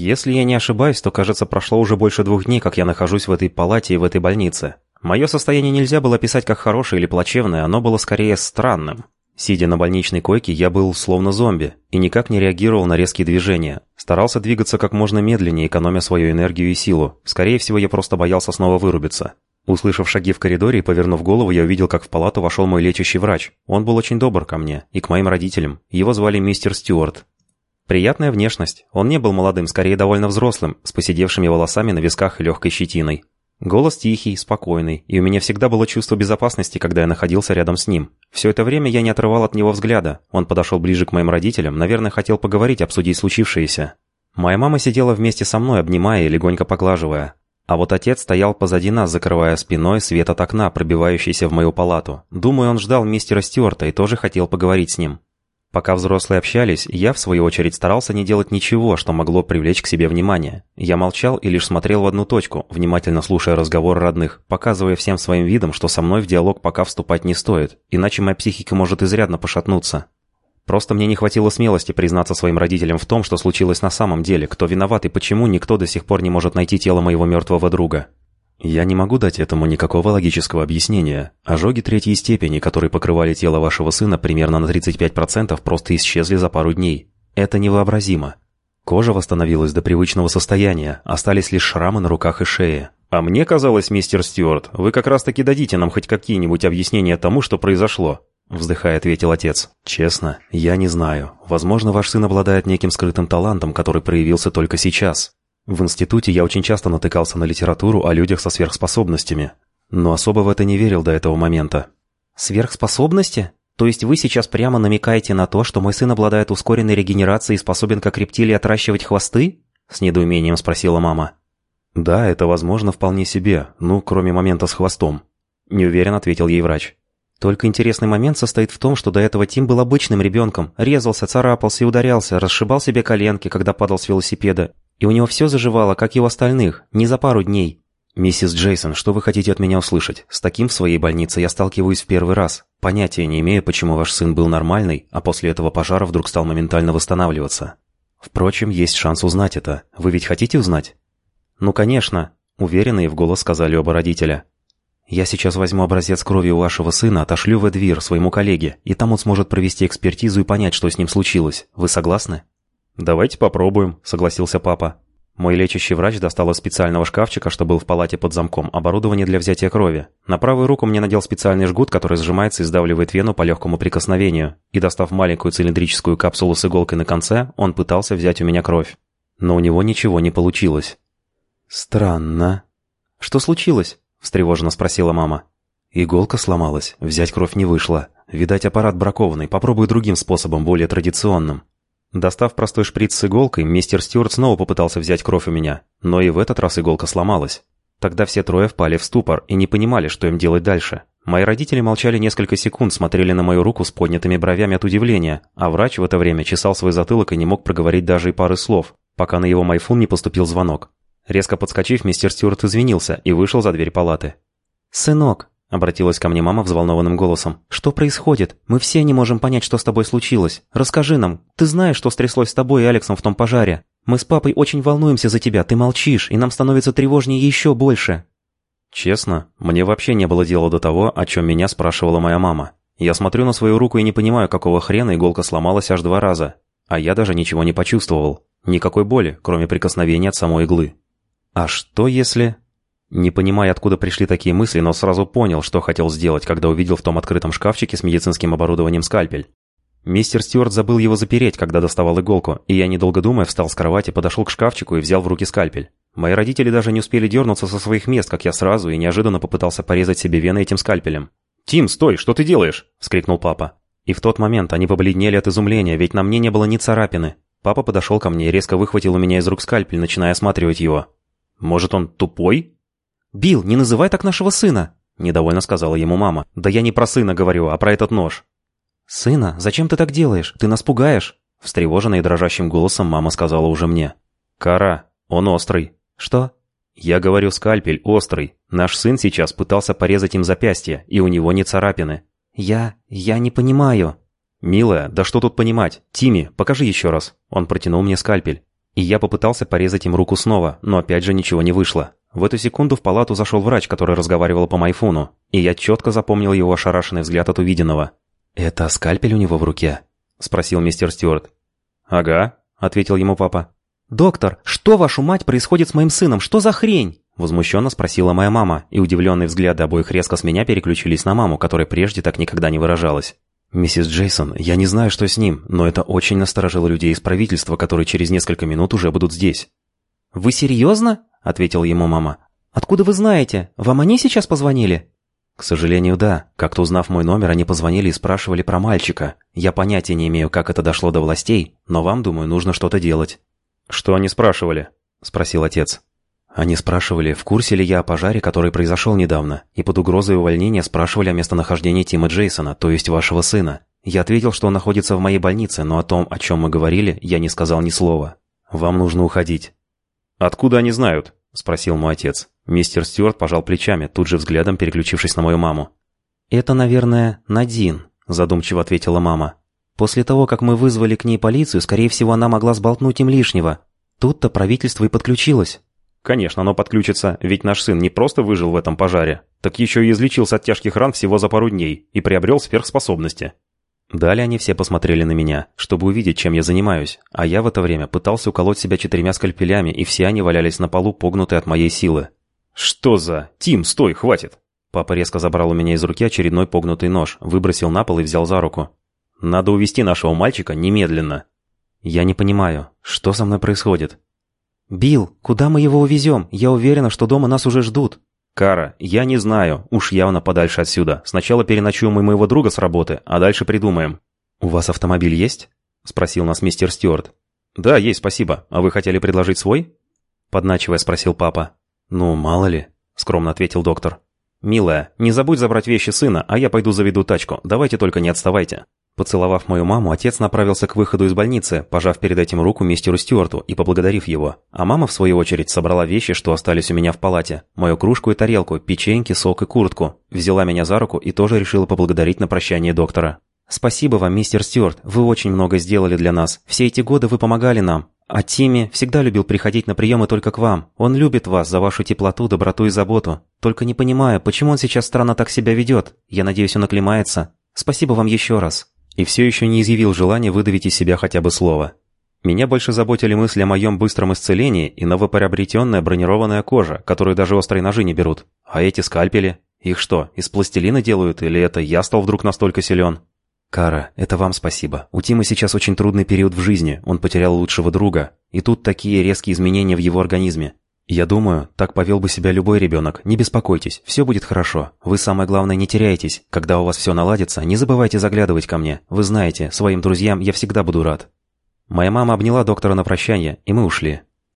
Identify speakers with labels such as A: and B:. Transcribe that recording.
A: Если я не ошибаюсь, то, кажется, прошло уже больше двух дней, как я нахожусь в этой палате и в этой больнице. Мое состояние нельзя было описать как хорошее или плачевное, оно было скорее странным. Сидя на больничной койке, я был словно зомби и никак не реагировал на резкие движения. Старался двигаться как можно медленнее, экономя свою энергию и силу. Скорее всего, я просто боялся снова вырубиться. Услышав шаги в коридоре и повернув голову, я увидел, как в палату вошел мой лечащий врач. Он был очень добр ко мне и к моим родителям. Его звали мистер Стюарт. Приятная внешность. Он не был молодым, скорее довольно взрослым, с посидевшими волосами на висках и легкой щетиной. Голос тихий, спокойный, и у меня всегда было чувство безопасности, когда я находился рядом с ним. Все это время я не отрывал от него взгляда. Он подошел ближе к моим родителям, наверное, хотел поговорить, обсудить случившееся. Моя мама сидела вместе со мной, обнимая и легонько поглаживая. А вот отец стоял позади нас, закрывая спиной свет от окна, пробивающийся в мою палату. Думаю, он ждал мистера Стюарта и тоже хотел поговорить с ним. Пока взрослые общались, я, в свою очередь, старался не делать ничего, что могло привлечь к себе внимание. Я молчал и лишь смотрел в одну точку, внимательно слушая разговор родных, показывая всем своим видом, что со мной в диалог пока вступать не стоит, иначе моя психика может изрядно пошатнуться. Просто мне не хватило смелости признаться своим родителям в том, что случилось на самом деле, кто виноват и почему никто до сих пор не может найти тело моего мертвого друга. Я не могу дать этому никакого логического объяснения. Ожоги третьей степени, которые покрывали тело вашего сына примерно на 35%, просто исчезли за пару дней. Это невообразимо. Кожа восстановилась до привычного состояния, остались лишь шрамы на руках и шее. «А мне казалось, мистер Стюарт, вы как раз-таки дадите нам хоть какие-нибудь объяснения тому, что произошло», вздыхая, ответил отец. «Честно, я не знаю. Возможно, ваш сын обладает неким скрытым талантом, который проявился только сейчас. В институте я очень часто натыкался на литературу о людях со сверхспособностями, но особо в это не верил до этого момента.
B: Сверхспособности? То есть вы сейчас прямо намекаете на то, что мой сын обладает ускоренной регенерацией и способен как рептилии отращивать хвосты? С недоумением спросила мама.
A: Да, это возможно вполне себе, ну, кроме момента с хвостом. Неуверенно ответил ей врач.
B: Только интересный момент состоит в том, что до этого Тим был обычным ребенком. Резался, царапался и ударялся, расшибал себе коленки, когда падал с велосипеда, и у него все заживало, как и у остальных, не за пару дней.
A: «Миссис Джейсон, что вы хотите от меня услышать? С таким в своей больнице я сталкиваюсь в первый раз. Понятия не имею, почему ваш сын был нормальный, а после этого пожара вдруг стал моментально восстанавливаться. Впрочем, есть шанс узнать это. Вы ведь хотите узнать?»
B: «Ну, конечно», — уверенные в голос сказали оба родителя.
A: «Я сейчас возьму образец крови у вашего сына, отошлю в Эдвир, своему коллеге, и там он сможет провести экспертизу и понять, что с ним случилось. Вы согласны?»
B: «Давайте попробуем», — согласился папа. Мой лечащий врач достал из специального шкафчика, что был в палате под замком, оборудование для взятия крови. На правую руку мне надел специальный жгут, который сжимается и сдавливает вену по легкому прикосновению. И достав маленькую цилиндрическую капсулу с иголкой на конце, он пытался взять у меня кровь. Но у него ничего не получилось.
A: «Странно».
B: «Что случилось?» – встревоженно спросила мама.
A: «Иголка сломалась, взять кровь не вышло. Видать, аппарат бракованный, попробуй другим способом, более традиционным».
B: Достав простой шприц с иголкой, мистер Стюарт снова попытался взять кровь у меня, но и в этот раз иголка сломалась. Тогда все трое впали в ступор и не понимали, что им делать дальше. Мои родители молчали несколько секунд, смотрели на мою руку с поднятыми бровями от удивления, а врач в это время чесал свой затылок и не мог проговорить даже и пары слов, пока на его майфун не поступил звонок. Резко подскочив, мистер Стюарт извинился и вышел за дверь палаты.
C: «Сынок», Обратилась ко мне мама взволнованным голосом. «Что происходит? Мы все не можем понять, что с тобой случилось. Расскажи нам. Ты знаешь, что стряслось с тобой и Алексом в том пожаре? Мы с папой очень волнуемся за тебя. Ты молчишь, и нам становится тревожнее еще больше».
A: Честно, мне вообще не было дела до того, о чем меня спрашивала моя мама. Я смотрю на свою руку и не понимаю, какого хрена иголка сломалась аж два раза. А я даже ничего не почувствовал. Никакой боли, кроме прикосновения от самой иглы. А что если... Не понимая, откуда пришли такие мысли, но сразу понял, что хотел сделать, когда увидел в том открытом шкафчике с медицинским оборудованием скальпель. Мистер Стюарт забыл его запереть, когда доставал иголку, и я, недолго думая, встал с кровати, подошел к шкафчику и взял в руки скальпель. Мои родители даже не успели дернуться со своих мест, как я сразу и неожиданно попытался порезать себе вены этим скальпелем.
B: «Тим, стой, что ты делаешь?» – вскрикнул папа.
A: И в тот момент они побледнели от изумления, ведь на мне не было ни царапины. Папа подошел ко мне и резко выхватил у меня из рук скальпель, начиная осматривать его.
B: «Может, он тупой?»
C: «Билл, не называй так нашего сына!» – недовольно сказала ему мама.
B: «Да я не про сына говорю, а про этот нож».
C: «Сына, зачем ты так делаешь? Ты нас пугаешь!»
A: Встревоженной и дрожащим голосом мама сказала уже мне.
B: «Кара, он острый».
C: «Что?»
B: «Я говорю, скальпель острый. Наш сын сейчас пытался порезать им запястье, и у него не царапины».
C: «Я... я не понимаю».
B: «Милая, да что тут понимать? Тимми, покажи еще раз». Он протянул мне скальпель.
A: И я попытался порезать им руку снова, но опять же ничего не вышло. В эту секунду в палату зашел врач, который разговаривал по майфону, и я четко запомнил его ошарашенный взгляд от увиденного.
B: «Это скальпель у него в руке?» — спросил мистер Стюарт.
A: «Ага», — ответил ему папа.
C: «Доктор, что, вашу мать, происходит с моим сыном? Что за хрень?»
A: Возмущенно спросила моя мама, и удивленные взгляды обоих резко с меня переключились на маму, которая прежде так никогда не выражалась.
B: «Миссис Джейсон, я не знаю, что с ним, но это очень насторожило людей из правительства, которые через несколько минут уже будут здесь».
C: «Вы серьезно?» — ответила ему мама. «Откуда вы знаете? Вам они сейчас позвонили?»
B: «К сожалению, да. Как-то узнав мой номер, они позвонили и спрашивали про мальчика. Я понятия не имею, как это дошло до властей, но вам, думаю, нужно что-то делать».
A: «Что они спрашивали?» — спросил отец.
B: Они спрашивали, в курсе ли я о пожаре, который произошел недавно, и под угрозой увольнения спрашивали о местонахождении Тима Джейсона, то есть вашего сына. Я ответил, что он находится в моей больнице, но о том, о чем мы говорили, я не сказал ни слова. Вам нужно уходить».
A: «Откуда они знают?» — спросил мой отец. Мистер Стюарт пожал плечами, тут же взглядом переключившись на мою маму.
C: «Это, наверное, Надин», — задумчиво ответила мама. «После того, как мы вызвали к ней полицию, скорее всего, она могла сболтнуть им лишнего. Тут-то правительство и подключилось».
A: Конечно, оно подключится, ведь наш сын не просто выжил в этом пожаре, так еще и излечился от тяжких ран всего за пару дней и приобрел сверхспособности.
B: Далее они все посмотрели на меня, чтобы увидеть, чем я занимаюсь, а я в это время пытался уколоть себя четырьмя скальпелями, и все они валялись на полу, погнутые от моей силы.
A: «Что за... Тим, стой, хватит!»
B: Папа резко забрал у меня из руки очередной погнутый нож, выбросил на пол и взял за руку.
A: «Надо увести нашего мальчика немедленно!»
B: «Я не понимаю, что со мной происходит?»
C: «Билл, куда мы его увезем? Я уверена, что дома нас уже ждут».
A: «Кара, я не знаю. Уж явно подальше отсюда. Сначала переночуем у моего друга с работы, а дальше придумаем».
B: «У вас автомобиль есть?» — спросил нас мистер Стюарт.
A: «Да, есть, спасибо. А вы хотели предложить свой?»
B: Подначивая, спросил папа. «Ну, мало ли», — скромно ответил доктор.
A: «Милая, не забудь забрать вещи сына, а я пойду заведу тачку. Давайте только не отставайте».
B: Поцеловав мою маму, отец направился к выходу из больницы, пожав перед этим руку мистеру Стюарту и поблагодарив его. А мама, в свою очередь, собрала вещи, что остались у меня в палате. Мою кружку и тарелку, печеньки, сок и куртку. Взяла меня за руку и тоже решила поблагодарить на прощание доктора. «Спасибо вам, мистер Стюарт. Вы очень много сделали для нас. Все эти годы вы помогали нам. А Тимми всегда любил приходить на приемы только к вам. Он любит вас за вашу теплоту, доброту и заботу. Только не понимаю, почему он сейчас странно так себя ведет. Я надеюсь, он оклемается. Спасибо вам еще раз» и все еще не изъявил желания выдавить из себя хотя бы слово. Меня больше заботили мысли о моем быстром исцелении и новоприобретенная бронированная кожа, которую даже острые ножи не берут. А эти скальпели? Их что, из пластилина делают, или это я стал вдруг настолько силен? «Кара, это вам спасибо. У Тима сейчас очень трудный период в жизни, он потерял лучшего друга, и тут такие резкие изменения в его организме. «Я думаю, так повел бы себя любой ребенок. Не беспокойтесь, все будет хорошо. Вы, самое главное, не теряйтесь. Когда у вас все наладится, не забывайте заглядывать ко мне. Вы знаете, своим друзьям я всегда буду рад». Моя мама обняла доктора на прощание, и мы ушли.